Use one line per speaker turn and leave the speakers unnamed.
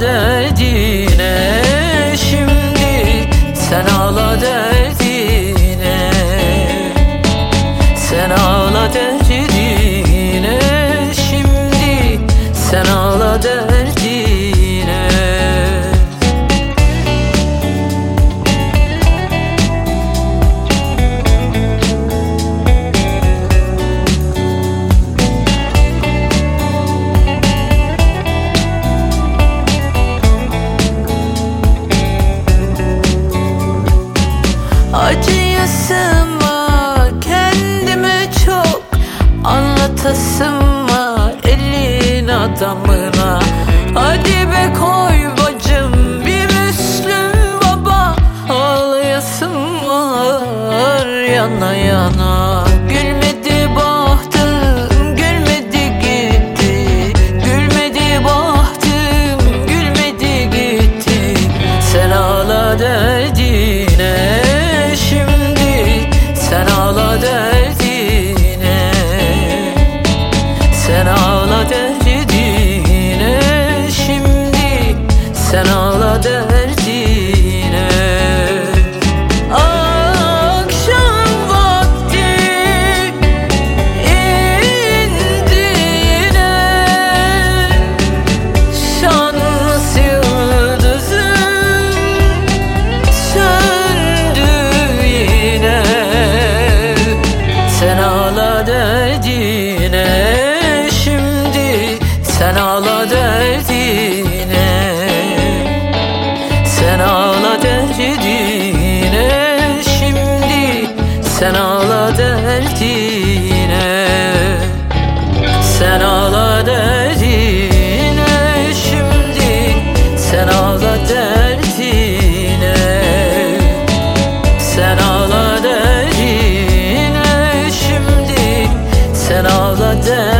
ağla Şimdi sen ağla dedine Acıyasım var kendime çok Anlatasım var elin adamına. Hadi be koy bacım bir Müslüm baba Ağlayasım var yana yana Ağla derdine. Akşam vakti indi yine Şans yıldızım söndü yine Sen ağla derdine. Şimdi Sen ağla derdine Sen ağla derdine Sen ağla derdine şimdi. Sen ağla derdine Sen ağla derdine şimdi. Sen ağla derdine